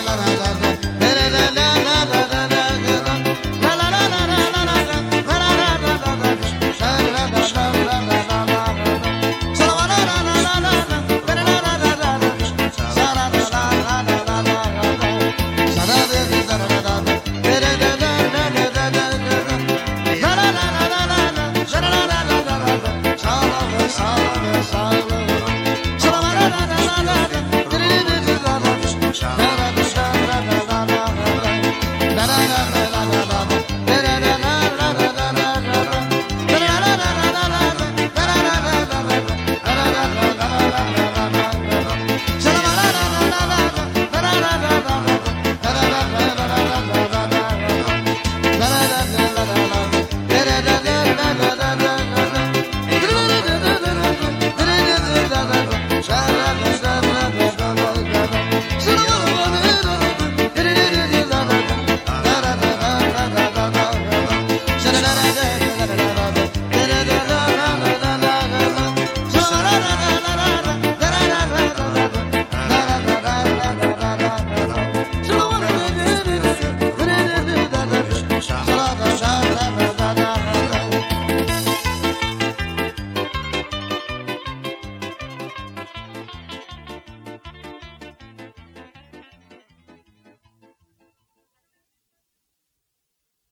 la la la la.